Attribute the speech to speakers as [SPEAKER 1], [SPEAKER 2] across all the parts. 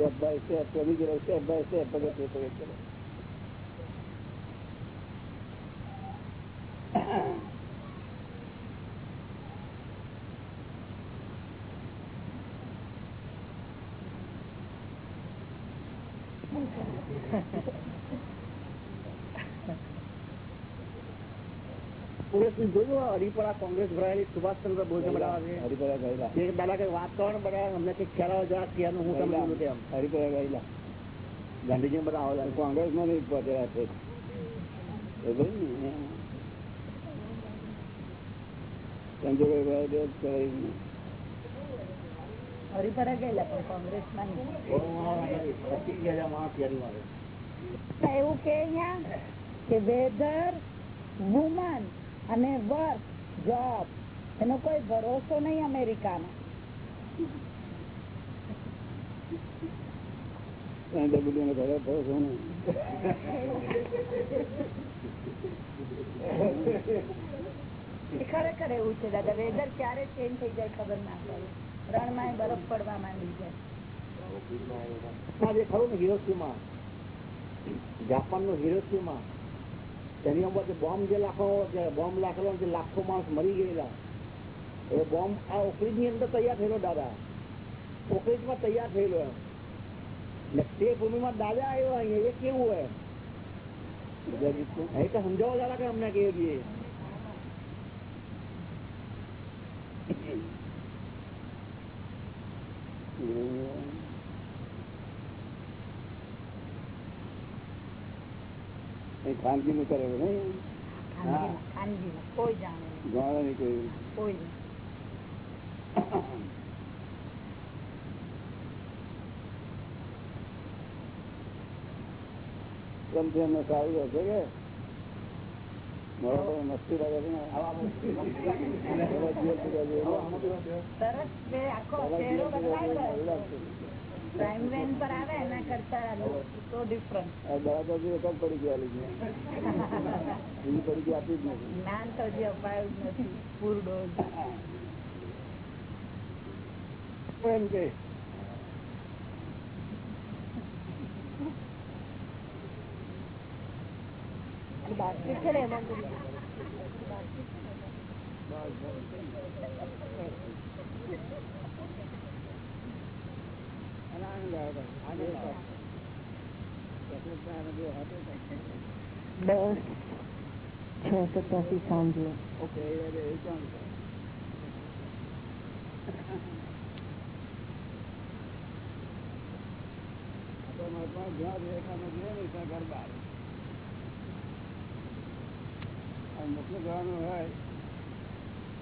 [SPEAKER 1] Step by step step પગથિયે પગથિયે
[SPEAKER 2] જોયું હરિપરા કોંગ્રેસ ભરાયેલી સુભાષચંદ્ર બોઝે બનાવે છે. દાદા કઈ વાત કરો ને અમને કઈ ખ્યાલ જરા ક્યાંનું હું તમને બોલું તેમ
[SPEAKER 1] હરિપરા ગયેલા.
[SPEAKER 2] ગાંધીજી બધા આવેલા
[SPEAKER 1] કોંગ્રેસમાં નહીં પહોંચેલા છે.
[SPEAKER 3] હરિપરા ગયેલા પણ કોંગ્રેસમાં એવું કે કે વેધર વુમન અને વર્ક જોબ એનો કોઈ ભરોસો નહીં અમેરિકાનો.
[SPEAKER 1] ભરોસો નહીં.
[SPEAKER 3] ખરેખર એવું છે દાદા. વેધર ક્યારે ચેન્જ થઈ જાય ખબર ના પડે. રણમાં બરફ પડવા માંડી જાય
[SPEAKER 2] ખરું ને હિરોસીમાં જાપાનનું હિરોશીમા તેની અંદર બોમ્બ જે લાખો બોમ્બ લાખેલો લાખો માણસ મરી ગયેલા. એ બોમ્બ આ ઓકરીજની અંદર તૈયાર થયેલો દાદા. ઓકરીજમાં તૈયાર થયેલો એમ. ને તે ભૂમિમાં દાદા આવ્યો અહીંયા એ કેવું હોય? એ તો સમજાવો દાદા કે અમને કેવું જોઈએ
[SPEAKER 1] એ ખાનગી નું કરેલું નહીં
[SPEAKER 3] ખાનગીમાં ખાનગીમાં કોઈ જાણે નહીં
[SPEAKER 1] ગાળા નહીં કોઈ
[SPEAKER 3] કોઈ નહીં
[SPEAKER 1] ગમશે એમને સારું રહેશે કે મારા પર મસ્તી લાગે છે ને એવા જીવન જીવવા જોઈએ.
[SPEAKER 3] સરસ બે આખો ચહેરો બદલાઈ ગયો પ્રાઇમ વેન પર આવે એના કરતા તો ડિફરન્ટ
[SPEAKER 1] આ દવા તો એક જ પડી ગયા લીધી બીજી પડી ગઈ આપી જ નથી
[SPEAKER 3] જ્ઞાન તો હજી અપાયું જ નથી પૂરડો
[SPEAKER 1] એમ કે
[SPEAKER 3] બાસ્કેટ છે ને એમાં
[SPEAKER 1] અને આનંદ આવે છે. આનંદ આવે. ચોકલેટ પણ આનંદ એવો હતો ને.
[SPEAKER 3] દસ છ સત્યાસી સાંજે
[SPEAKER 1] ઓકે એ એ એ ચાલ. આપણે મહાત્મા જ્યાં વિવેકાનંદ જોઈએ ને ત્યાં ઘર બહાર અને મોકલું જવાનું હોય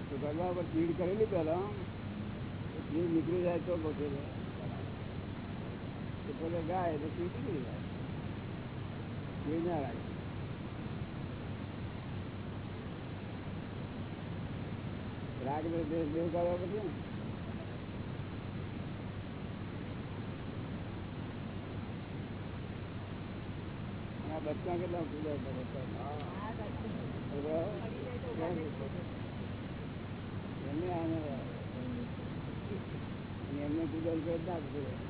[SPEAKER 1] તો ગરબા પર ભીડ કરેલી પહેલા તો ભીડ નીકળી જાય તો ગોઠવી જાય તો પેલે ગાય તો ભીડ નીકળી જાય ભીડ ના રાખે રાગ ને દેશ દેવ કરવા પછી ને? બચ્ચા કેટલા સુધાર એમને આનંદ એમને સુધાર કરે ના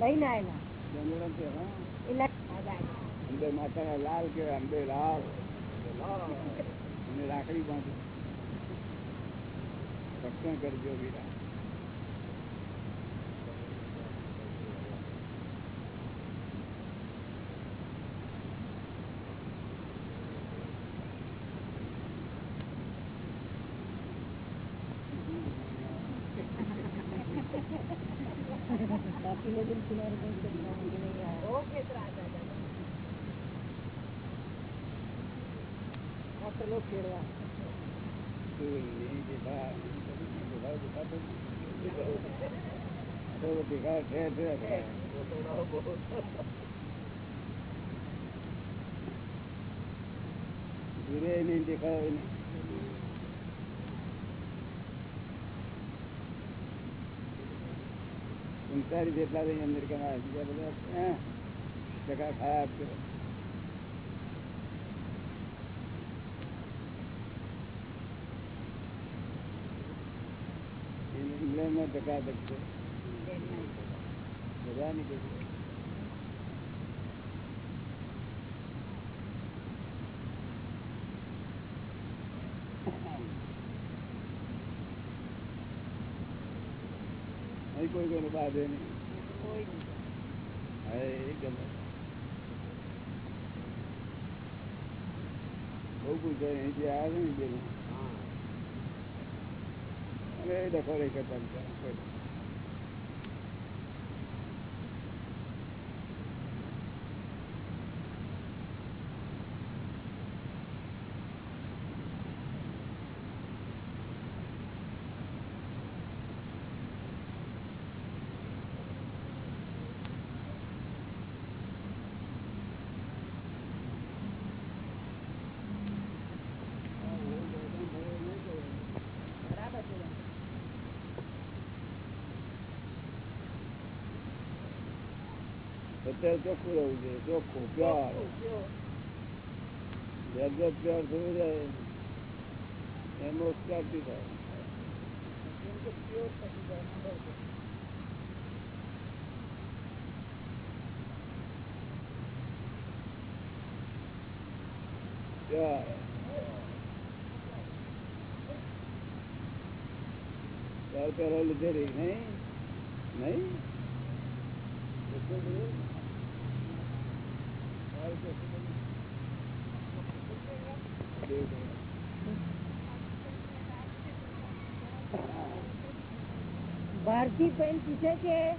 [SPEAKER 3] લઈને
[SPEAKER 1] અંદર માતાના લાલ કેવાય અંબે લાલ. રાખડી બાંધી. રક્ષણ કરજો વીરા
[SPEAKER 3] ઓકે તો આ દાદા આ પેલો ખેડવા
[SPEAKER 1] ધીરે નહીં દેખાય નહીં સંસારી જેટલા બી અમેરિકામાં આવે બીજા બધા હે, ટકા ખાયા ઇંગ્લેન્ડમાં અહીં કોઈ કોઈને બાંધે નહીં. હા, એ ગમે. બહુ પૂછે અહીંથી આવે ને બેનું. ડખો રહી કરતા અત્યારે ચોખ્ખું રહેવું જોઈએ, ચોખ્ખું, પ્યોર. જગત પ્યોર થયું જાય એનો પ્રાપ્તિ થાય.
[SPEAKER 3] પ્યોર.
[SPEAKER 1] પહેલા લીધેલી, નહીં? નહીં?
[SPEAKER 3] ભારતી બેન પૂછે છે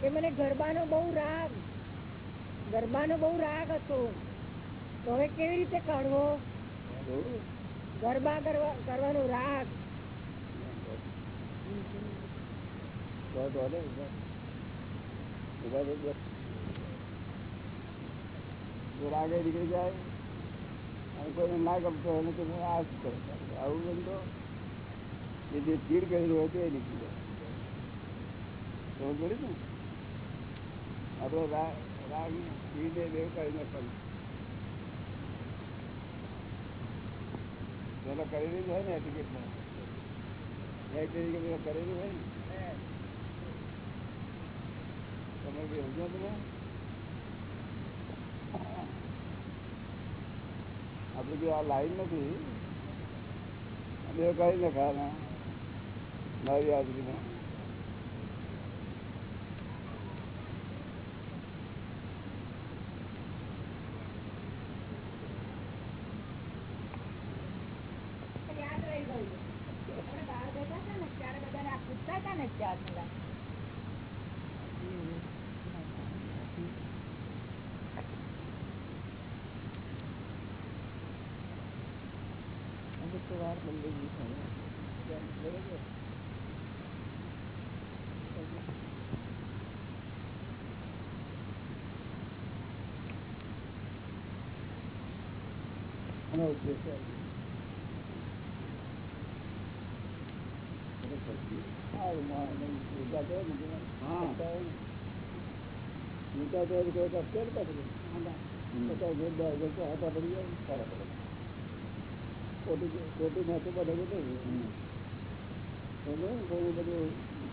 [SPEAKER 3] કે મને ગરબાનો બહુ રાગ, ગરબાનો બહુ રાગ હતો. તો હવે કેવી રીતે કાઢવો? ગરબા કરવા, કરવાનો રાગ
[SPEAKER 1] તો તો ને ઊભા. ઊભા થઈ બસ. જો રાગે નીકળી જાય. અને કોઈને ના ગમતો હોય તો આ જ કરે. આવું બધું તો એ જે ચીડ કરેલું હોય એ નીકળી જાય. સમજ પડી ને? આપણે રાગ રાગ દેવ એ બેવ કરી પેલા કરેલી હોય ને તરીકે કરેલું હોય ને બી સમજો તમે આપણે બી આ લાઈન નથી બે કરી નખાના મારી હાજરીમાં
[SPEAKER 3] યાદ રહી ગયું આપણે બહાર બેઠા હતા ને ત્યારે બધાને આ પૂછતા હતા ને ચાર પેલા
[SPEAKER 1] એનો ઉદ્દેશ છે. સારું, માં નહીં, ઊંચા તો ને બધું. ઊંચા હોય ને. ઊંચા તો કોઈ કશું જ નથી. બધા બધે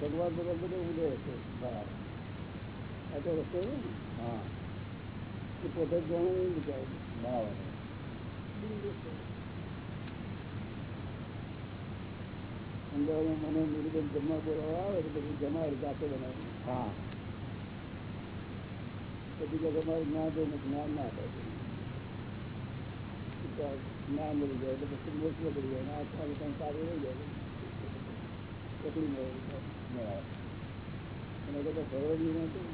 [SPEAKER 1] ભગવાન ભગવાન ઉડે છે હા એ પોતે જ જાણે એ બરાબર અંદર મને નિવેદન જમવા બોલાવવા આવે તો પછી જમાડી જાતે બનાવે હા પછી કે તમારું જ્ઞાન જોઈને જ્ઞાન ના થાય જ્ઞાન મળી જાય એટલે પછી મોટું પડી જાય આત્મા વિધાન સારું રહી જાય પકડી મળે અને તો ખબર નહીં નહોતું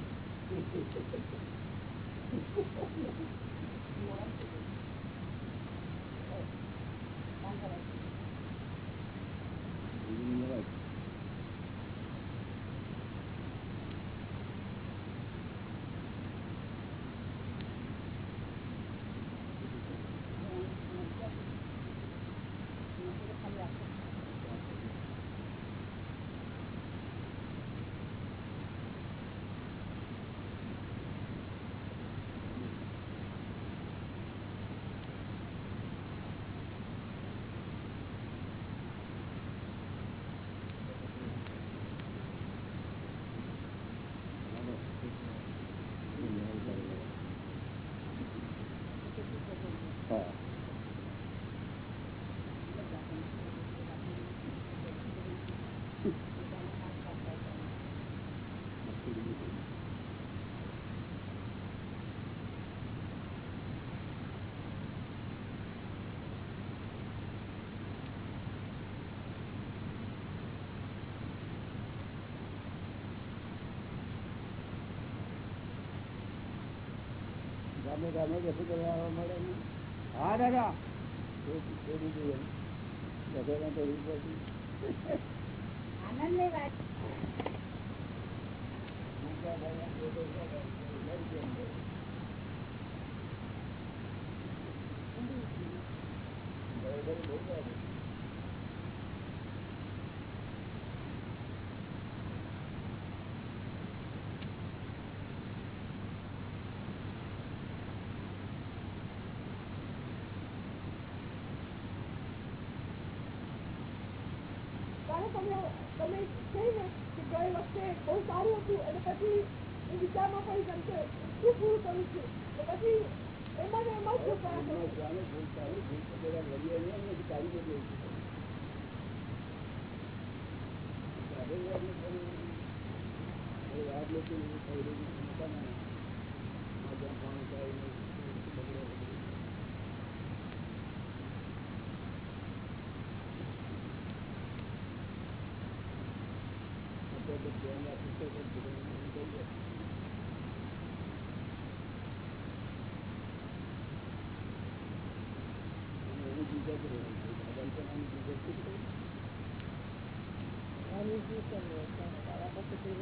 [SPEAKER 1] રામે ગામે કશું કરવા મળે નહીં હા દાદા. છોડી દઈએ લખેલા તો પછી
[SPEAKER 3] આનંદની વાત.
[SPEAKER 4] ત્યારે તમે તમે કહી ને કે ગઈ વખતે સારું હતું. અને પછી એ વિચારમાં પડી ગયું કે શું
[SPEAKER 1] আমি কি করব তারা কত করব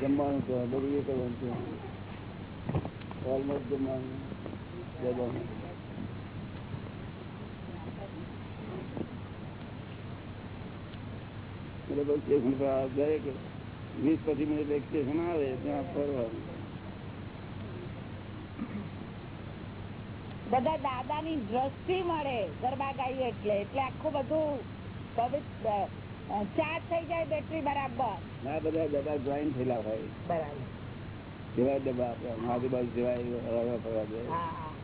[SPEAKER 1] જમવાનું બધું એ કરવાનું છે. ઓલમોસ્ટ જમવાનું જમવાનું. એટલે બસ આ દરેક વીસ પચીસ મિનિટ એક સ્ટેશન આવે ત્યાં ફરવાનું
[SPEAKER 3] બધા દાદા ની દ્રષ્ટિ મળે ગરબા ગાઈએ એટલે. એટલે આખું બધું પવિત્ર ચાર્જ થઈ જાય બેટરી બરાબર.
[SPEAKER 1] ના બધા ડબ્બા જોઈન થયેલા હોય.
[SPEAKER 3] બરાબર.
[SPEAKER 1] જેવા ડબ્બા આપડે આજુબાજુ જેવા હરવા ફરવા જાય
[SPEAKER 3] હા હા.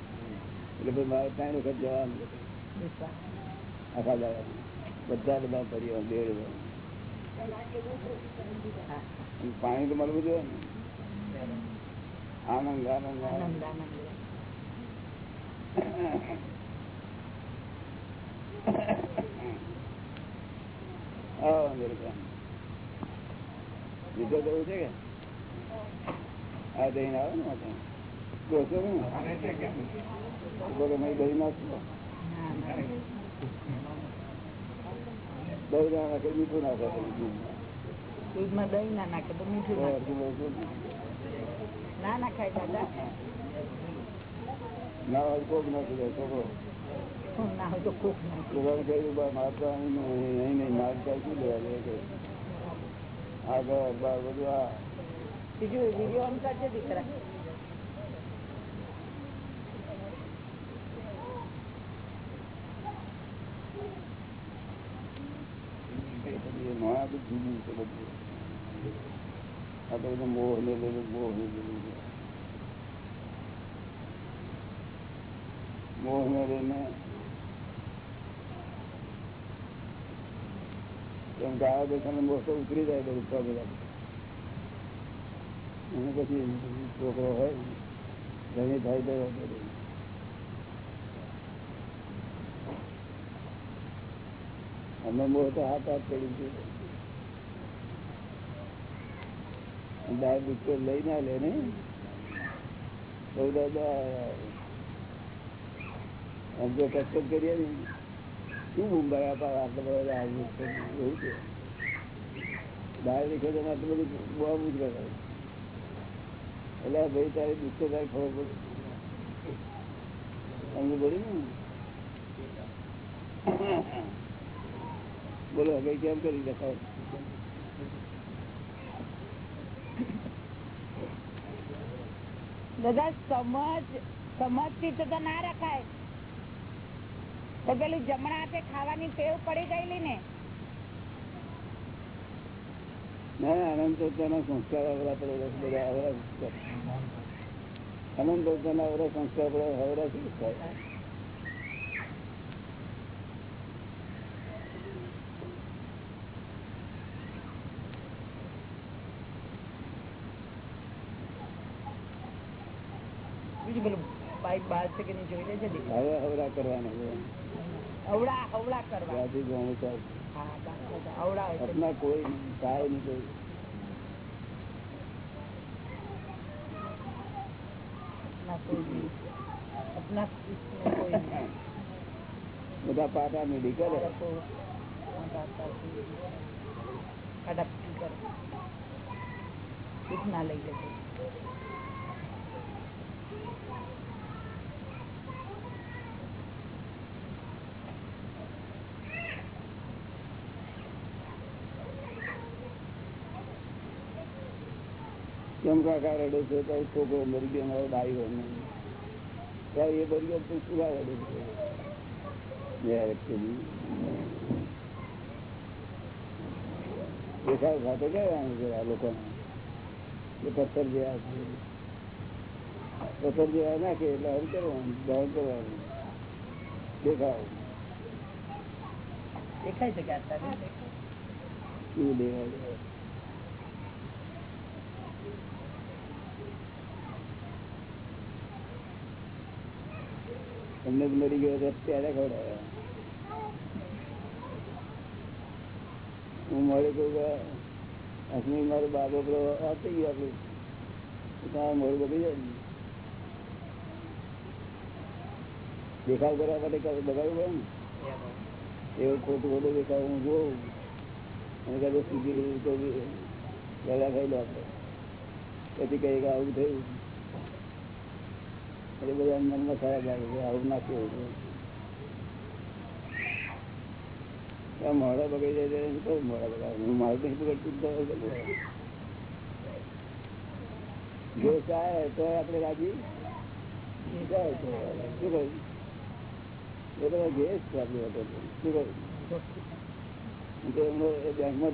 [SPEAKER 1] એટલે પછી મારે ત્રણ વખત જવાનું.
[SPEAKER 3] વિશ્વાસ.
[SPEAKER 1] આખા દાડા બધા ડબ્બા ફરી બે ડબ્બા.
[SPEAKER 3] હા.
[SPEAKER 1] અને પાણી તો મળવું જોઈએ ને. આનંદ આનંદ જવું છે કે? આ દઈને આવે ને માટે. જોશો ને? બોલો મેં દહીં નાખશો. દહીં નાખે મીઠું નાખે દૂધમાં.
[SPEAKER 3] દૂધમાં દહીં ના નાખે તો મીઠું
[SPEAKER 1] તો
[SPEAKER 3] નાખે
[SPEAKER 1] અડધું લોચો
[SPEAKER 3] ના નાખાય દાદા.
[SPEAKER 1] ના હોય કોક નાખી દે છોકરો
[SPEAKER 3] ના હોય તો ખૂબ નાખે.
[SPEAKER 1] છોકરાને કહ્યું બા મારતા અહીં નહીં અહીં નહીં મારતા શું લેવા દે? કે આગળ બાર બધું આ.
[SPEAKER 3] બીજું વીડિયો ઓન કરજે દીકરા.
[SPEAKER 1] નોયા તો જુદું છે બધું. આ તો તો ઉતરી જાય બધું અને પછી છોકરો હોય ઘણી થાય તો અમે મોહ તો હાથ હાથ કરી ગયો. દાળ બુટકો લઈ ના લે ને આમ શું મુંબઈ આપા આટલો બધો બોમ્બ જ કરે. એટલે ભાઈ તારે દુઃખે તારી ખબર પડે. સમજ પડી બોલો હવે કેમ કરી દેખાય
[SPEAKER 3] દાદા સમજ સમજથી તો ના રખાય. તો પેલું જમણા હાથે ખાવાની ટેવ પડી ગયેલી ને.
[SPEAKER 1] અનંત સંસ્કાર અવરા પડે અવરા સંસ્કાર પડે અવરા શું થાય
[SPEAKER 3] બીજું પેલું બાર છે કે નહીં જોઈ લેજે
[SPEAKER 1] હવે કરવાના
[SPEAKER 3] અવડા અવડા કરવા. અવડા સપના કોઈ કાય નહીં કોઈ.
[SPEAKER 1] બધા પાટા મેળી કરે.
[SPEAKER 3] ના લઈ જશે
[SPEAKER 1] કેમ કાકા રડે છે તો છોકરો મરી ગયો મારો ડાયો નહીં ત્યારે એ મરી ગયો તો સુરા રડે છે યાર actually. દેખાવ ખાતે ગયા છે આ લોકોને એ પથ્થર જેવા છે પથ્થર જેવા નાખે એટલે હલ કરવાનું દહન કરવાનું દેખાવ
[SPEAKER 3] દેખાય છે કે અત્યારે દેખાય.
[SPEAKER 1] શું દેખાય તમને જ મરી ગયો તો ત્યારે ખવડાવ્યા હું મળે કહું કે અસમી મારો બાબો પેલો આ થઈ ગયો આપણું તમારે મોડું બગડી જાય ને દેખાવ કરવા માટે કશું બગાડવું પડે ને એવું ખોટું ખોટું દેખાવ હું જોઉં અને કદાચ સીધી રીતે તો બી પહેલા ખાઈ લો આપણે પછી કઈ કે આવું થયું એટલે આવું મોડા બગડી જાય મોડા બગાડ. મારું નહીં બગડતું. તો આપણે રાજી. જાય તો ગેસ છે આપણી વખતે શું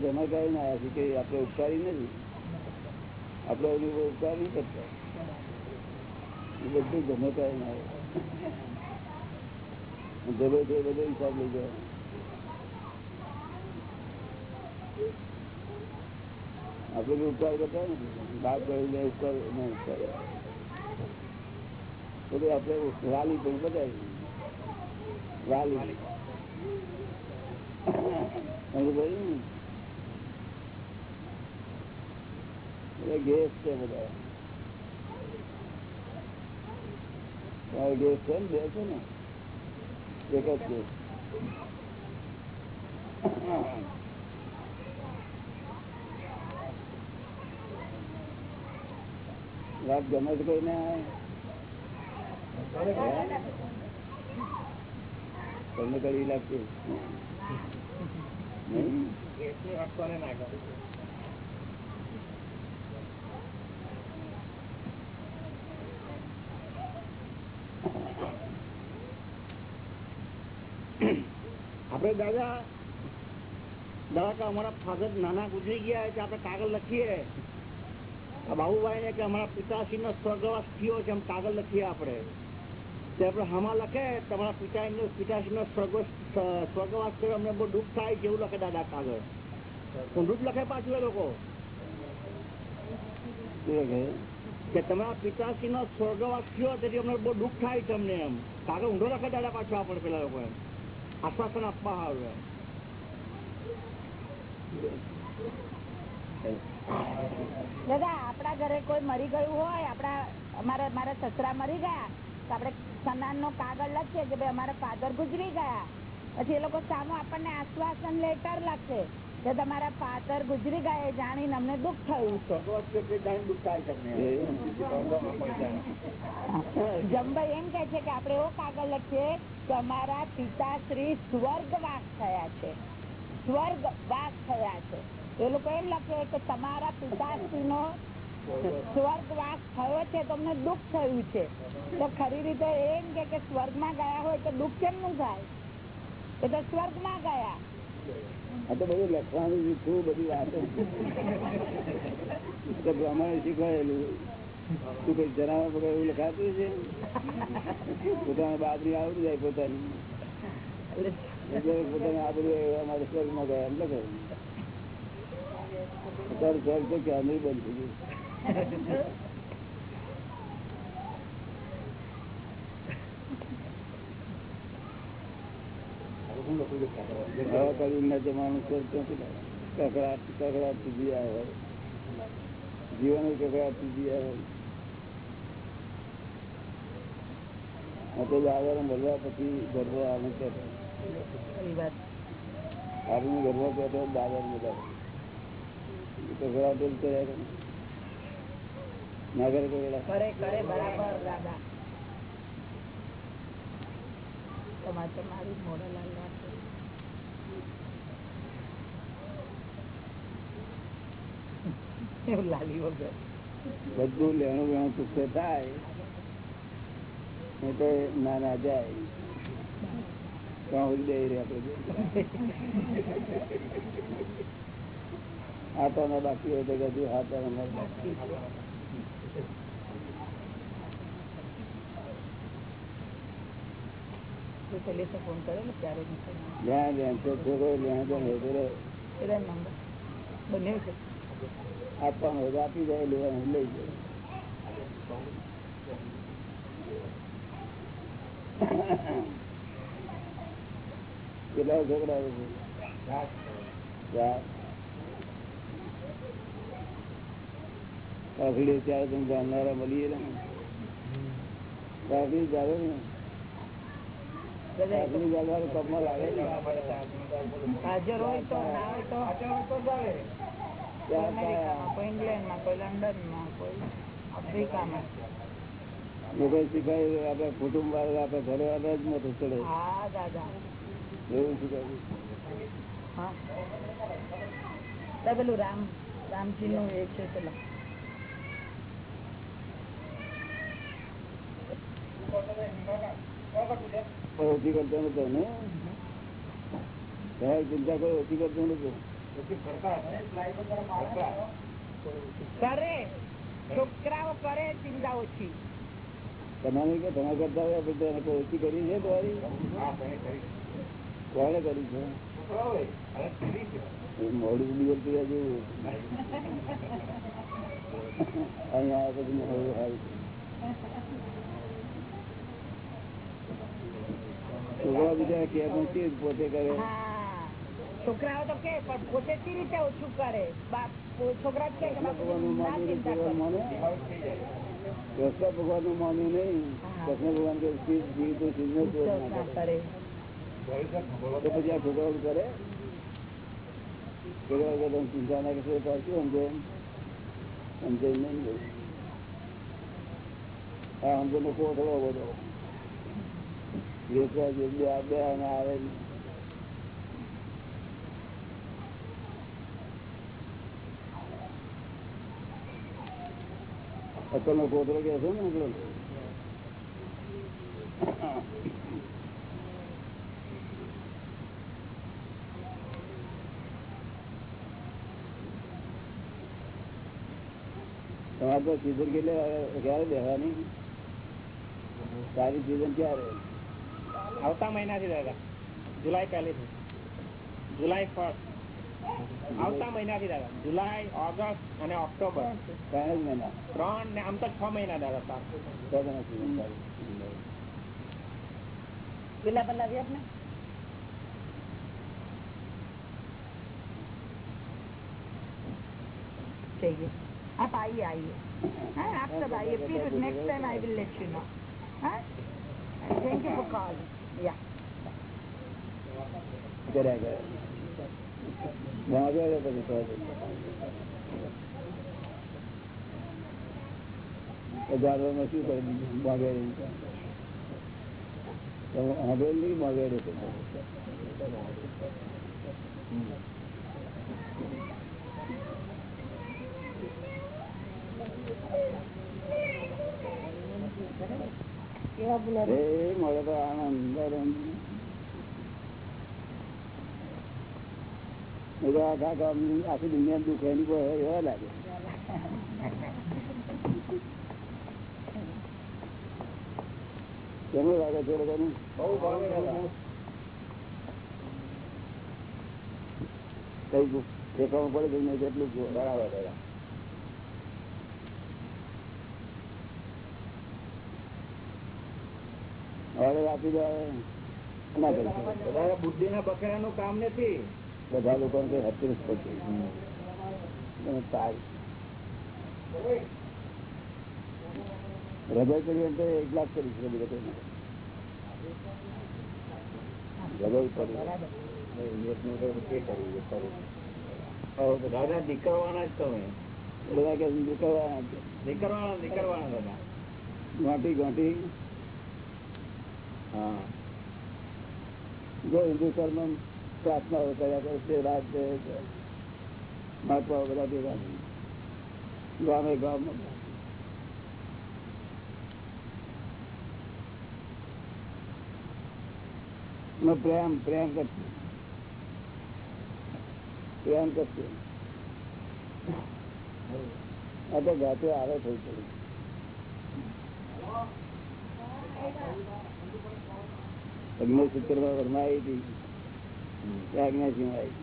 [SPEAKER 1] જમા કરીને આવ્યા છે કે આપણે ઉપકારી નથી. આપણે ઉપકાર નહીં કરતા. બધું જમા કરીને આવ્યા જમે છે એ બધો હિસાબ લઈ જાય. આપણે બી ઉપકાર કરતા નથી બાપ કરી લે ઉપકાર નહીં ઉપકાર બધું આપણે વાલી પણ બતાવી વાલી. સમજ પડી ને? બધા ગેસ છે બધા તમારે ગમે છે ને બે છે ને એક જ ગેસ વાત ગમે તો કોઈ ના તમને નહીં?
[SPEAKER 2] આપણે દાદા દાદા કે અમારા ફાધર નાના ગુજરી ગયા છે, આપણે કાગળ લખીએ. બાબુભાઈ ને કે અમારા પિતાશ્રી નો સ્વર્ગવાસ થયો છે કાગળ લખીએ આપણે. તે આપણે હમા લખે, તમારા પિતા પિતાશ્રી નો સ્વર્ગવાસ કર્યો અમને બહુ દુઃખ થાય છે લખે દાદા કાગળ. જ લખે પાછું એ લોકો? કે તમારા પિતાશ્રી નો સ્વર્ગવાસ થયો, તેથી અમને બહુ દુઃખ થાય છે અમને એમ. કાગળ ઊંધો લખે દાદા પાછું આપણે પેલા લોકો એમ આશ્વાસન આપવા આવે
[SPEAKER 3] દાદા, આપણા ઘરે કોઈ મરી ગયું હોય, આપણા, અમારા મારા સસરા મરી ગયા, તો આપણે સન્માન નો કાગળ લખીએ કે ભાઈ અમારા ફાધર ગુજરી ગયા. પછી એ લોકો સામો આપણને આશ્વાસન લેટર લખે. કે તમારા પાતર ગુજરી ગયા જાણી જાણીને અમને દુઃખ થયું જમભાઈ એમ કે છે કે આપણે એવો કાગળ લખીએ કે અમારા પિતાશ્રી સ્વર્ગવાસ થયા છે. સ્વર્ગવાસ થયા છે. એ લોકો એમ લખે કે તમારા પિતાશ્રી નો સ્વર્ગવાસ થયો છે તમને દુઃખ થયું છે. તો ખરી રીતે એમ કે સ્વર્ગ સ્વર્ગમાં ગયા હોય તો દુઃખ કેમ નું થાય? એ તો સ્વર્ગમાં ગયા.
[SPEAKER 1] આ તો બધું લખવાનું છું બધી વાતો. બ્રાહ્મણે શીખવાયેલું તું કઈ જણાવવા વગર એવું લખાતું છે પોતાની બાદરી આવડી જાય પોતાની. પોતાને આ બધું અમારે ગયા. એમ લખે. અત્યારે સ્વર્ગ તો ક્યાં નહીં બંધ હવે કવિના જમાનું સ્વર્ગ ક્યાંથી લાવે? કકડાટ કકડાટ સુધી આવે જીવન કકડાટ સુધી આવે આ તો દાદા મળવા પછી ગર્વ આવે છે આપણે ગર્વ બેઠો દાદા મળવા કકડાટ જ કર્યા કરે. ના કરે કકડાટ
[SPEAKER 3] કરે કરે બરાબર દાદા તમારે તમારી મોડલ લાલ લાલી વગર.
[SPEAKER 1] બધું લેણું વેણું ચૂકતે થાય. એટલે ના ના જાય. ત્યાં દઈ રહે આપણે આટાના બાકી હોય તો કદી આટાના બાકી
[SPEAKER 3] પેલી તો ફોન કરેલો ત્યારે નીકળ્યો
[SPEAKER 1] જ્યાં જ્યાં તો છોકરો જ્યાં જ્યાં હોય તો રહે.
[SPEAKER 3] એનો નંબર બન્યો છે
[SPEAKER 1] આપવાનું હોય તો આપી જાય લેવાનું લઈ જાય કેટલા છોકરા આવે છે ચાર. કાકડીઓ ચાર તમે જાણનારા મળીએ ને કાકડી ચાલે ને કાકડી ચાલવાનું કપમાં લાગે ને
[SPEAKER 3] હાજર હોય તો ના હોય તો. અમેરિકામાં કોઈ ઇંગ્લેન્ડમાં કોઈ લંડનમાં કોઈ આફ્રિકામાં.
[SPEAKER 1] લોકો શીખાય આપડે કુટુંબ વાળા આપડે ઘરે વાળા જ મોટું ચડે.
[SPEAKER 3] હા દાદા.
[SPEAKER 1] એવું શીખાય
[SPEAKER 3] પેલું રામ રામજી નું એ છે પેલા.
[SPEAKER 1] પણ ઓછી કરતો નતો ને સાહેબ ચિંતા કોઈ ઓછી કરતો નતો
[SPEAKER 3] કરે છોકરાઓ કરે ચિંતા ઓછી
[SPEAKER 1] તમારે કે તમે કરતા હોય આપણે તેને કોઈ ઓછી કરી છે તમારી કોને કરી છે એ મોડું દિવસ કર્યા જેવું અહીંયા આવ્યા પછી મોડું સારું છોકરા બીજા કે પણ પોતે કરે?
[SPEAKER 3] છોકરાઓ તો કે પણ પોતે સી રીતે ઓછું કરે? છોકરા કે
[SPEAKER 1] ભગવાન કૃષ્ણ ભગવાનનું માન્યું નહીં. કૃષ્ણ ભગવાન કે જીવ તો શિવ નો ના
[SPEAKER 3] ના
[SPEAKER 1] કરે.
[SPEAKER 3] કરે
[SPEAKER 1] પછી આ છોકરાઓ કરે? છોકરાઓ કે તમે ચિંતા ના કરશો પાછું સમજે સમજે નહીં. ને. આ સમજે નો કોથળો બધો વેચવા જે બે બે અને આવે ને. અક્કલ નો કોથળો કે છે ને આપણો તમારે તો સીઝન કેટલે ક્યારે બેસવાની સારી સીઝન ક્યારે
[SPEAKER 5] આવતા મહિના થી દાદા જુલાઈ પહેલી થી જુલાઈ ફર્સ્ટ આવતા મહિના થી દાદા જુલાઈ ઓગસ્ટ અને ઓક્ટોબર
[SPEAKER 1] ત્રણ
[SPEAKER 5] ને આમ તો છ મહિના દાદા
[SPEAKER 3] પેલા બનાવી આપને આપ આઈએ આઈએ આપ સબ આઈએ ફિર next time I will let you know હા થેન્ક યુ ફોર કોલિંગ
[SPEAKER 1] કર્યા કર્યા પછી જાડવામાં શું કરે માગે હવે નહીં માગે
[SPEAKER 3] કેવા બોલા
[SPEAKER 1] એ મળે તો આનંદ આનંદ. એ તો આખા દુનિયા દુઃખ એની કોઈ એવા લાગે. કેમનું લાગે છે લોકોને. કઈ દુઃખ ઠેકાણું પડે ને કેટલું
[SPEAKER 2] બરાબર
[SPEAKER 1] આપી ના
[SPEAKER 2] ના કામ નથી.
[SPEAKER 1] બધા લોકો હૃદય કરી એમ તો એક લાખ કરી છે બીજા કોઈ
[SPEAKER 2] દાદા નીકળવાના જ તમે.
[SPEAKER 1] બધા કે નીકળવાના નીકળવાના
[SPEAKER 2] દીકરવાના દાદા
[SPEAKER 1] ગાંઠી ગાંઠી જો હિન્દુ ધર્મ પ્રાર્થનાઓ કર્યા કરે તે રાત છે મહાત્માઓ બધા ભેગા થઈ. ગામે ગામમાં ને પ્રેમ પ્રેમ કરશે પ્રેમ કરશે આ તો ગાતે આવે થઈ પડી અગ્નિ સૂત્રમાં વરમાઈ હતી આજ્ઞાસિંહ આવી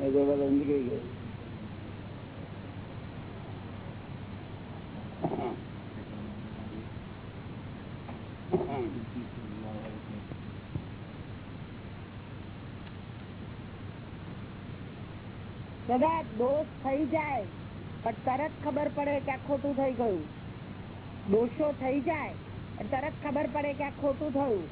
[SPEAKER 1] એ તો બધા નીકળી ગયો.
[SPEAKER 3] દાદા દોષ થઈ જાય, પણ તરત ખબર પડે કે આ ખોટું થઈ ગયું. દોષો થઈ જાય તરત ખબર પડે કે આ ખોટું થયું.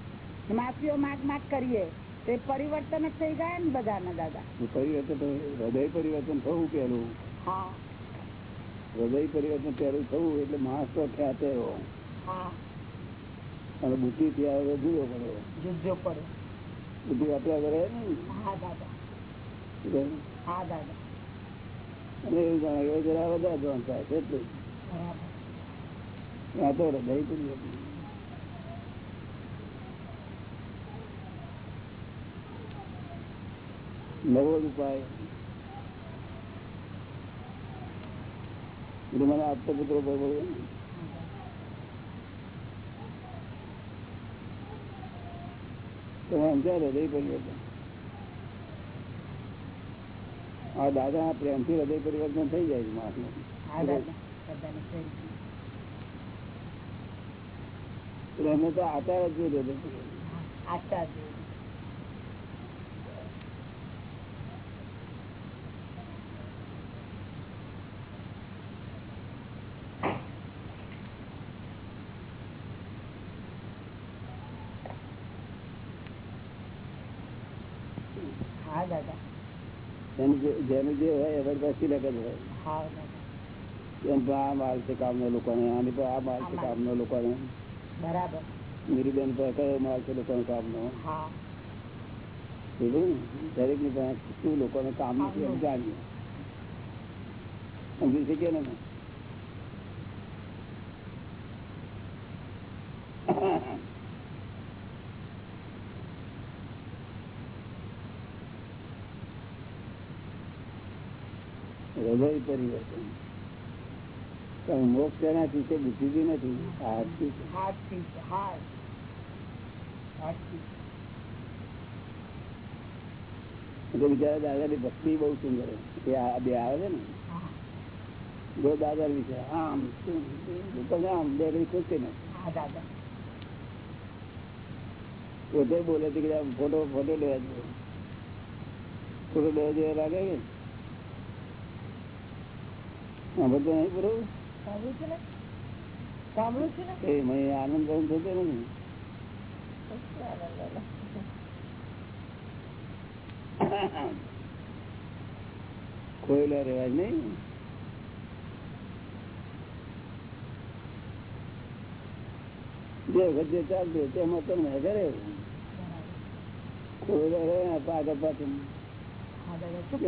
[SPEAKER 3] માફીઓ માગ માગ કરીએ. તે પરિવર્તન જ થઈ જાય ને બધાના દાદા.
[SPEAKER 1] પરિવર્તન હૃદય પરિવર્તન થવું પેલું
[SPEAKER 3] હા.
[SPEAKER 1] હૃદય પરિવર્તન પેલું થવું એટલે માણસ તો ખ્યાતે અને બુદ્ધિ ત્યાં જુદો પડે. બુદ્ધિ વાપર્યા કરે ને?
[SPEAKER 3] હા દાદા. હા દાદા.
[SPEAKER 1] અને એવું જાણે જરા વધારે જોન થાય એટલું
[SPEAKER 3] બરાબર.
[SPEAKER 1] આ તો હૃદય પરિવર્તન નવો ઉપાય મને આપતો પુત્રો બરોબર તમે સમજાય હૃદય પરિવર્તન? આ દાદા પ્રેમથી હૃદય પરિવર્તન થઈ જાય છે માણસનું.
[SPEAKER 3] હા દાદા બધાને થઈ ગયું.
[SPEAKER 1] એટલે અમે તો આચાર જ જોઈએ હૃદય પરિવર્તન.
[SPEAKER 3] આચાર જેવું. હા દાદા
[SPEAKER 1] એનું જે- જેનું જે હોય એવર પછી લગન હોય
[SPEAKER 3] હા દાદા
[SPEAKER 1] એમ તો આ માલ છે કામના લોકોને આની પર આ માલ છે
[SPEAKER 3] આ માલ.
[SPEAKER 1] કામના લોકોને
[SPEAKER 3] બરાબર.
[SPEAKER 1] મીરીબેન પર કયો માલ છે લોકોનો કામનો દરેકની પાસે શું લોકોને કામનું છે એમ જાણીએ. સમજી શકીએ ને હૃદય પરિવર્તન. કારણ મોક્ષ એનાથી છે બુદ્ધિથી નથી. આ હાથથી છે.
[SPEAKER 3] હાથથી હાથ હાથથી
[SPEAKER 1] એટલે બિચારા દાદાની ભક્તિ બહુ સુંદર છે એ આ બે આવે છે ને?
[SPEAKER 3] હા.
[SPEAKER 1] જો દાદા વિશે. આમ શું તમે. આમ બે કઈ ખુશ ને
[SPEAKER 3] હા દાદા.
[SPEAKER 1] પોતે બોલે છે કે આમ ફોટો ફોટો લેવા જોઈએ ફોટો લેવા જોઈએ લાગે કે હા બધું નહીં બરોબર?
[SPEAKER 3] સાંભળ્યું છે ને?
[SPEAKER 1] એ આનંદ બહુ થતો નથી ખોયેલા રેવાય નહીં જે વખત જે ચાલતું તેમાં તમે કરે કોયલા રહ્યા પાછળ પાછળ.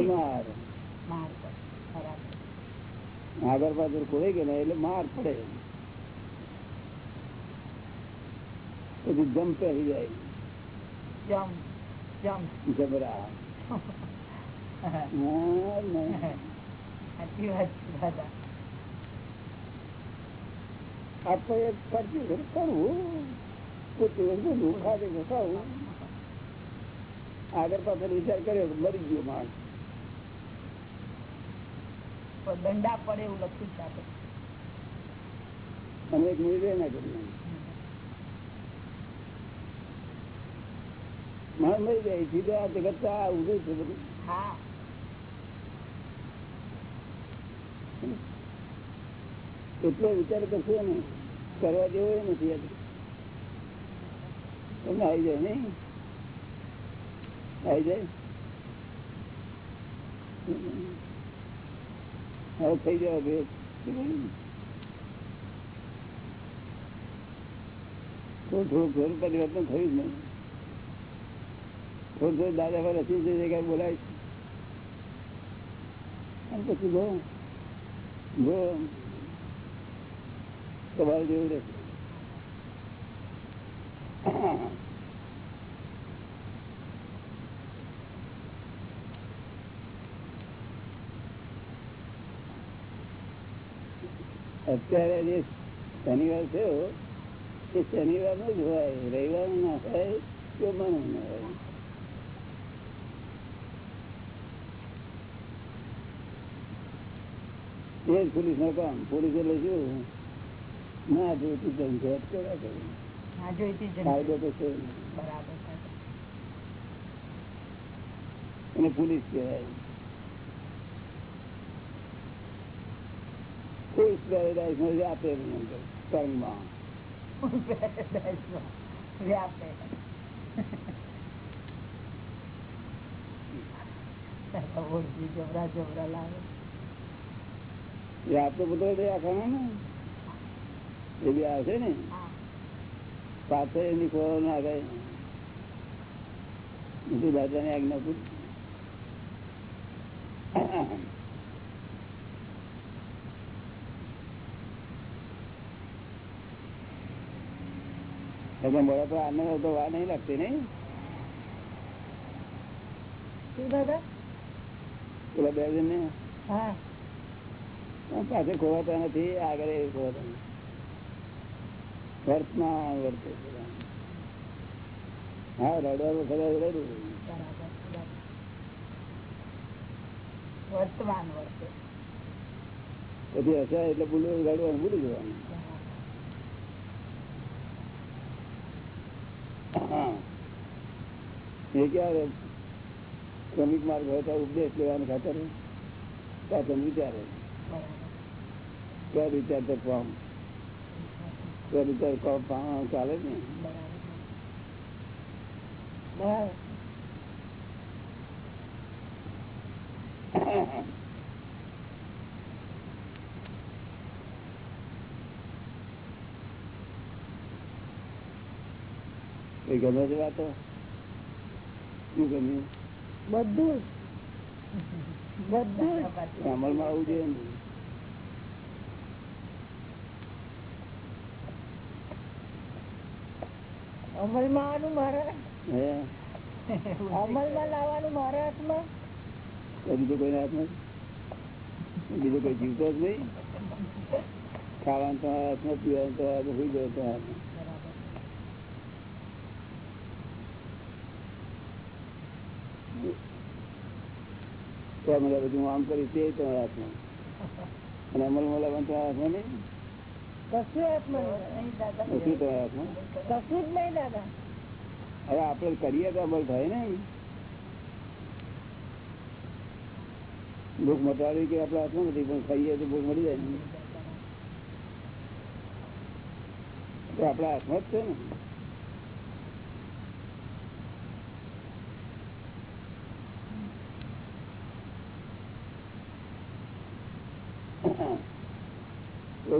[SPEAKER 1] માર.
[SPEAKER 3] માર બરાબર.
[SPEAKER 1] આગળ પાછળ ખોઈ ગયેલા એટલે માર પડે પછી જમ પહેરી જાય
[SPEAKER 3] જમ જમ
[SPEAKER 1] જબરા હા, નહીં.
[SPEAKER 3] સાચી વાત છે દાદા
[SPEAKER 1] આપણે એક કરતી વખત કરવું પોતે બધું ખાતે ખાવું આગળ પાછળ વિચાર કર્યો તો મરી ગયો માણસ
[SPEAKER 3] પણ દંડા પડે એવું લખ્યું છે આપણે.
[SPEAKER 1] એક મિનિટ ના મરી જાય સીધો આ જગત ઉભું છે બધું.
[SPEAKER 3] હા.
[SPEAKER 1] એટલો વિચાર કરશો ને કરવા જેવો એ નથી તમને આવી જાય નઈ આવી જાય? થઈ જાય ભેદ થોડું થોડું પરિવર્તન થયું જ નહીં થોડું થોડું દાદા પર રસી છે જગ્યાએ બોલાય. છે અને પછી ગો ગો તમારે જેવું રહેશે. અત્યારે જે શનિવાર થયો એ શનિવાર નો જ હોય રવિવાર ના હોય કે મન ના હોય. એ જ પોલીસનું કામ પોલીસ એટલે શું? ના જોઈતી ઝંઝટ કર્યા કરે કાયદો તો છે.
[SPEAKER 3] બરાબર દાદા.
[SPEAKER 1] પોલીસ કહેવાય. કોઈ પેરેડાઇઝમાં વ્યાપે કર્મમાં
[SPEAKER 3] વ્યાપે
[SPEAKER 1] ને એ બી ને. પાછળ એની ના થાય. બધું દાદાની આજ્ઞા પૂરી. તમે મોડા તો આનંદ તો વાર નહીં લાગતી નહીં. પેલા બે જણ ને પાસે ખોવાતા નથી આગળ એ ખોવાતા નથી. વર્તમાન વર્તે હા રડવાનું
[SPEAKER 3] બરાબર. વર્તમાન વર્તે.
[SPEAKER 1] પછી હશે એટલે ભૂલું રડવાનું ભૂલી જવાનું. એ ક્યારે? શ્રમિક માર્ગ હોય તો ઉપદેશ લેવાનું ખાતર ત્યાં તમે વિચારે ક્યાં વિચાર તો ફોર્મ ક્યાં વિચાર ચાલે ને.
[SPEAKER 3] બરાબર.
[SPEAKER 1] ગમે છે વાતો. શું ગમ્યું
[SPEAKER 3] બધું બધું
[SPEAKER 1] અમલમાં આવવું જોઈએ ને.
[SPEAKER 3] અમલમાં આવવાનું મારા અમલમાં લાવવાનું મારા હાથમાં.
[SPEAKER 1] બીજું કોઈ હાથમાં બીજું કોઈ જીવતો જ નહીં? ખાવાનું તો હાથમાં પીવાનું તો હાથમાં સુઈ તો હાથમાં. તો મને બધું આમ કરી તે તમારા હાથમાં અને અમલ તમારા હાથમાં નહીં
[SPEAKER 3] દાદા.
[SPEAKER 1] શું તમારા હાથમાં
[SPEAKER 3] નહીં?
[SPEAKER 1] હવે આપણે કરીએ તો અમલ થાય ને. ભૂખ મટાડી કે આપણા હાથમાં નથી પણ ખાઈએ તો ભૂખ મળી જાય ને. આપણા હાથમાં જ છે ને.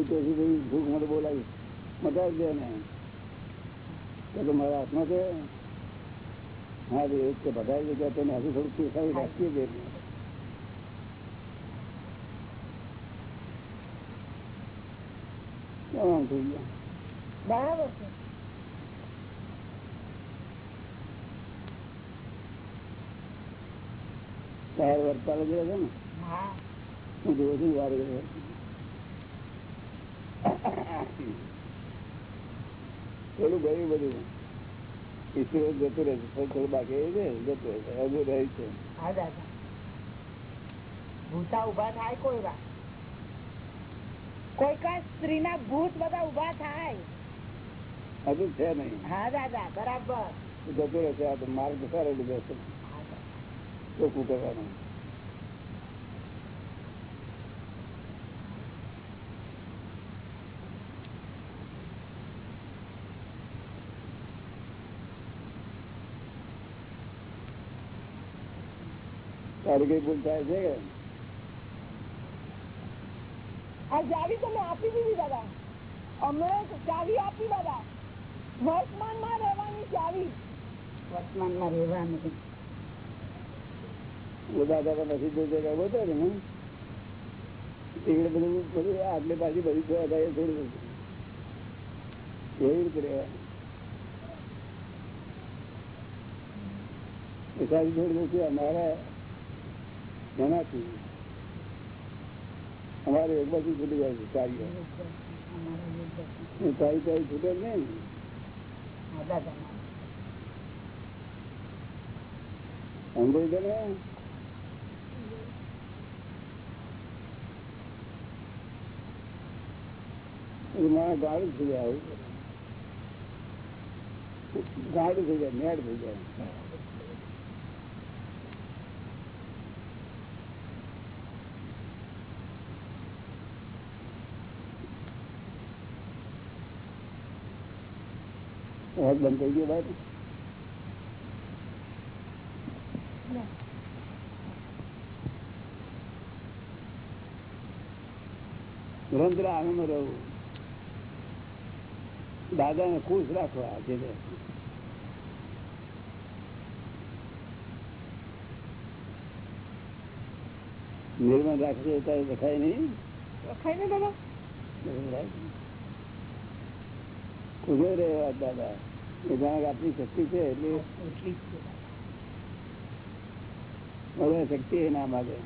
[SPEAKER 1] કહું તો હજી ભાઈ ભૂખ મને બોલાવી મટાડી દે ને તો કે મારા હાથમાં છે હા ભાઈ એક તો બધાઈ જગ્યા તેને હજુ થોડુંક પીસાવી રાખીએ છીએ કેમ આમ થઈ ગયા
[SPEAKER 3] બરાબર છે
[SPEAKER 1] ચાર વર્ષ ચાલે ગયા છે ને
[SPEAKER 3] હા
[SPEAKER 1] હું જોઉં છું વાર ગયો થોડું ગયું બધું. ઈશ્વર જતું રહે છે થોડું બાકી રહે છે જતું રહે છે હજુ રહે છે.
[SPEAKER 3] હા દાદા. ભૂતા ઊભા થાય કોઈ વાર. કોઈ કા સ્ત્રી ના ભૂત બધા ઊભા થાય.
[SPEAKER 1] હજુ છે નહીં.
[SPEAKER 3] હા દાદા બરાબર.
[SPEAKER 1] જતું રહે છે આ તો માર્ગ સારો લીધો છે ચોખ્ખું કરવાનું? તારી કઈ ભૂલ થાય છે? કે
[SPEAKER 4] આ ચાવી તમે આપી દીધી દાદા. અમને ચાવી આપી દાદા. વર્તમાનમાં રહેવાની ચાવી
[SPEAKER 3] વર્તમાનમાં રહેવાનું
[SPEAKER 1] બધા દાદા નથી જોઈ જગ્યા બોલતો ને? હું તીકડે બધું બધું આટલે પાછી બધી થોડું એવી રીતે અમારા એનાથી અમારે એક બાજુ છૂટી જાય છે ચારીઓ એ ચારી ચારી છૂટે જ નહીં. સમજાય છે ને? મારા ગાડું થઈ જાય ગાડું થઈ જાય મેળ થઈ જાય. અવાજ બંધ થઈ ગયો બાદ નિરંતર આનંદ રહેવું દાદાને ખુશ રાખવા જે. નિર્મળ રાખશે ત્યારે દેખાય નહીં
[SPEAKER 4] ખાઈ ને દાદા
[SPEAKER 1] ખુશ જ રહેવા દાદા એ જાણે આપણી શક્તિ છે એટલે શક્તિ એ ના માગે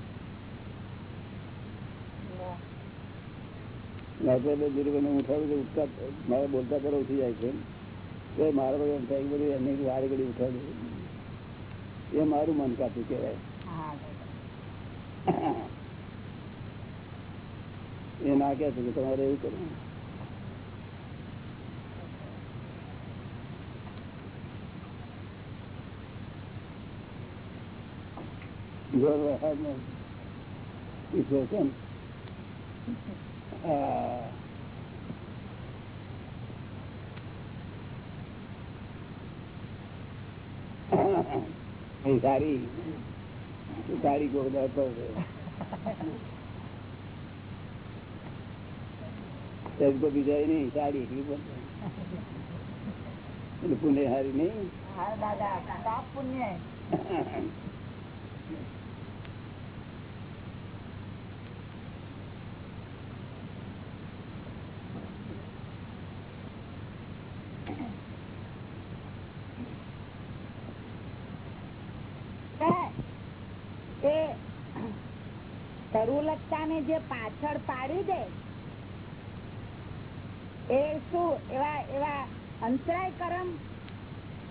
[SPEAKER 1] મારે બોલતા પર ઉઠી જાય છે. તો મારા બધું એમ થાય બધું એમની વારે ઘડી ઉઠાડું એ મારું મન કાપી કહેવાય એ ના કહે છે કે તમારે એવું કરવું. જોર વરસાદનો ઈશ્વર કેમ હા એ સારી સારી ગોગદાર પર છે સજકો બીજાય નહીં સારી એકલી પણ એટલે પુણ્ય હારી નહીં
[SPEAKER 3] હા દાદા પાપ પુણ્ય એ તરુલતા ને જે પાછળ પાડી દે એ શું એવા એવા અંતરાય કરમ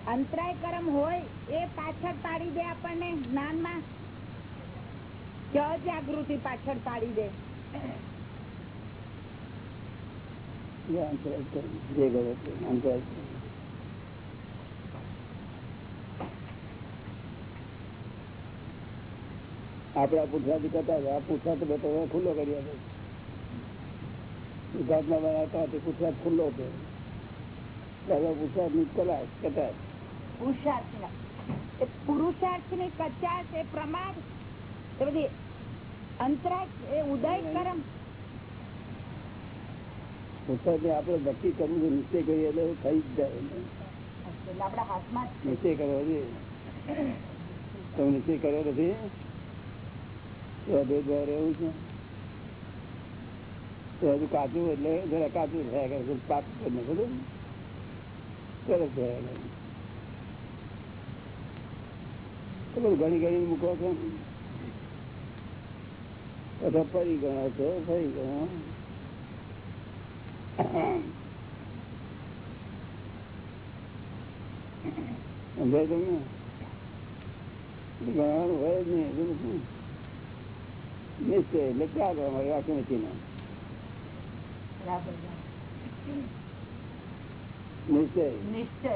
[SPEAKER 3] અંતરાય કરમ હોય એ પાછળ પાડી દે આપણને જ્ઞાનમાં? કે અજાગૃતિ પાછળ પાડી દે?
[SPEAKER 1] અંતરાય અંતરાય કરવું. આપડા પુરસાદ કરતા હતા આ પુરસાદ તો બધો ખુલ્લો કરી આપે. બનાવતા તે ખુલ્લો છે પુરસાદની કલા કટાશ
[SPEAKER 3] પુરુષાર્થ પુરુષાર્થની એ પ્રમાદ. એ બધી અંતરાય એ ઉદય કરમ.
[SPEAKER 1] પુસ્તક આપણે નક્કી કરવું છે નિશ્ચય કરીએ એટલે થઈ જ જાય.
[SPEAKER 3] આપણા હાથમાં છે.
[SPEAKER 1] નિશ્ચય કરવો છે તમે નિશ્ચય કર્યો નથી? રહેવું છે. તો હજુ કાચું એટલે જરા કાચું થયા કરે છે? પાકું બધું સરસ થયા કરે ઘણી ઘણી મૂકો છો. અથવા ફરી ગણો છો, ફરી ગણો સમજાય તમને? ગણવાનું હોય જ નહીં. નિશ્ચય એટલે ક્યાં કરવા વાક્ય નથી ને નિશ્ચય
[SPEAKER 3] નિશ્ચય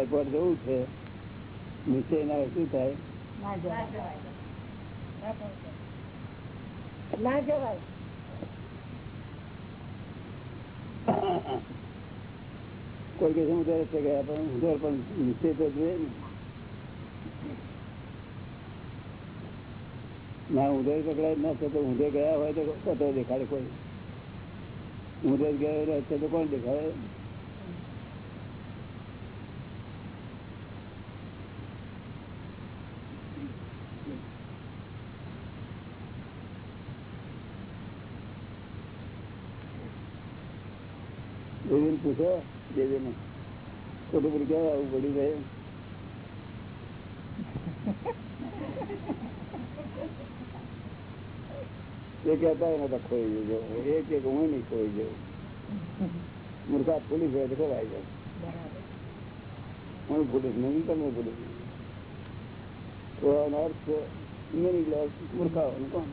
[SPEAKER 1] એરપોર્ટ જવું છે. નીચે ના શું થાય?
[SPEAKER 3] ના જવાય. ના જવાય.
[SPEAKER 1] કોઈ કે હું રસ્તે ગયા પણ ઉધર પણ નિશ્ચય તો જોઈએ ને. ના ઊંધો પકડાય ના થતો ઊંધે ગયા હોય તો કતો દેખાડે કોઈ. ઊંધે જ હોય તો કોણ દેખાડે? દેવીને પૂછો દેવીને ખોટું બધું કેવા આવું પડ્યું ભાઈ એ કહેતા નતા ખોઈ જજો. એ કે હું નહીં ખોઈ જવું મૂર્ખા પોલીસ હોય તો ખવાઈ જાય હું પોલીસ નહીં તમે પોલીસ. તો આનો અર્થ મિનિંગ લોસ મૂર્ખાઓ કોણ?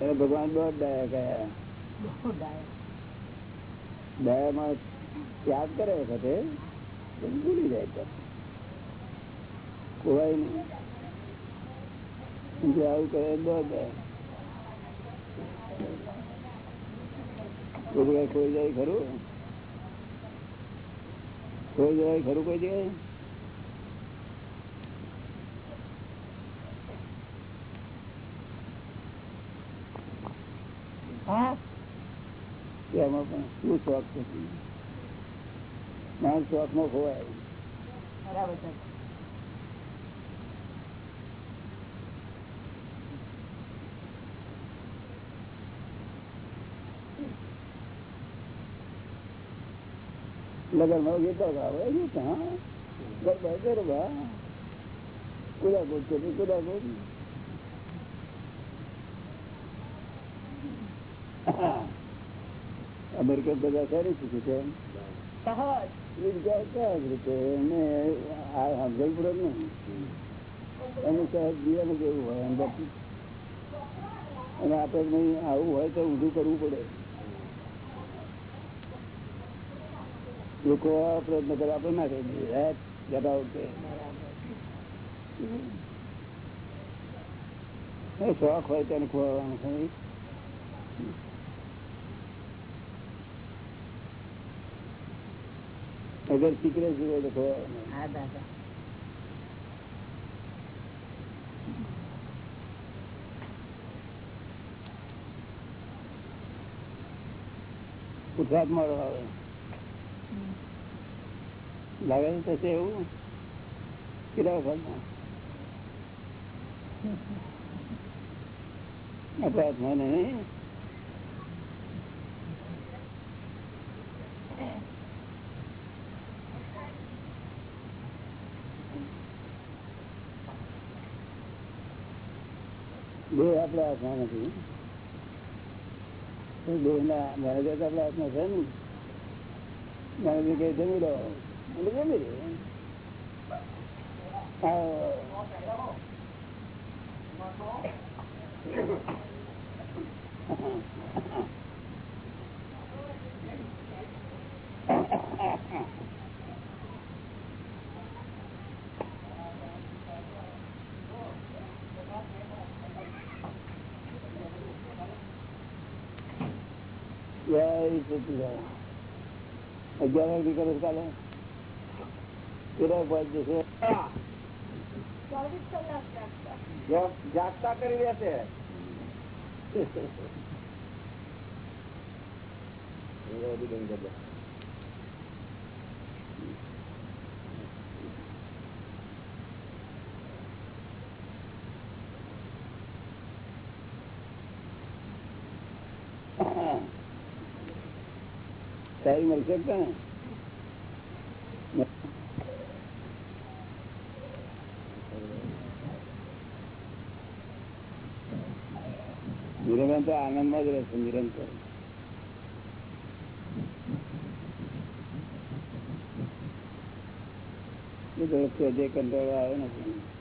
[SPEAKER 1] એને ભગવાન બહુ દયા કયા દયામાં ત્યાગ કરે વખતે ભૂલી જાય તો. કોઈ નહીં. જે આવું કરે બહુ દયા. કોઈ જાય ખરું? કોઈ જાય ખરું કોઈ જગ્યાએ? એમાં પણ શું શોખ છે? માણસ શોખમાં ખોવાય.
[SPEAKER 3] બરાબર છે.
[SPEAKER 1] લગનમાં ગીતો ગાવે ગીત હા? ગરબા ગરબા. કુદા કુદ કરી કુદા કુદ અમેરિકન બધા સારી શીખી છે
[SPEAKER 3] સહજ
[SPEAKER 1] વિદ્યા સહજ રીતે એમને આ સમજણ પૂર્વક નહીં એનું સહજ જીવન જ એવું હોય અંદરથી અને આપણે નહીં આવું હોય તો ઊંધું કરવું પડે લોકો આ પ્રયત્ન કરે આપણે ના કરી દઈએ જતા વખતે એ શોખ હોય તેને ખોવાનું અગર સિક્રેટ હોય લખો ગુજરાતમાં આવે લાગે છે થશે એવું? કેટલા વખત અપરાધ મને નહીં? દેહ આપડે હાથમાં નથી. દેહ ના મહારાજ આપડે હાથમાં છે ને. મહારાજ કઈ જમી લો. એટલે હા. જય સચિદાન અગિયાર વાગે કરો કાલે કેટલા પાંચ જશે
[SPEAKER 4] જાગતા.
[SPEAKER 2] કરી રહેશે
[SPEAKER 1] સારી મળશે ને? નિરંતર તો આનંદમાં જ રહેશે નિરંતર. જે કંટાળો આવે નથી